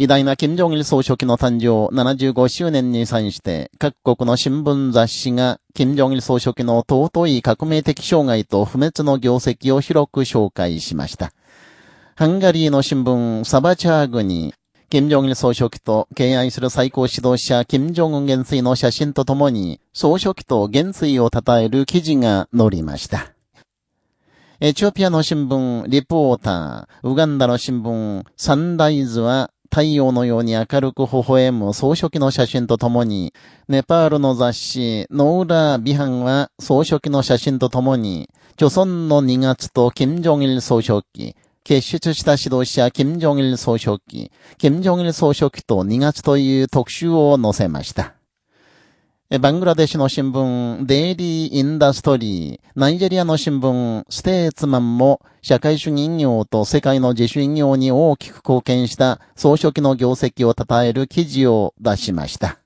偉大な金正日総書記の誕生75周年に際して、各国の新聞雑誌が、金正日総書記の尊い革命的障害と不滅の業績を広く紹介しました。ハンガリーの新聞、サバチャーグに、金正日総書記と敬愛する最高指導者、金正恩元帥の写真とともに、総書記と元帥を称える記事が載りました。エチオピアの新聞、リポーター、ウガンダの新聞、サンダイズは、太陽のように明るく微笑む総書記の写真とともに、ネパールの雑誌、ノーラ・ビハンは総書記の写真とともに、著村の2月と金正日総書記、傑出した指導者金正日総書記、金正日総書記と2月という特集を載せました。バングラデシュの新聞、デイリー・インダストリー、ナイジェリアの新聞、ステーツマンも、社会主義偉業と世界の自主偉業に大きく貢献した総書記の業績を称える記事を出しました。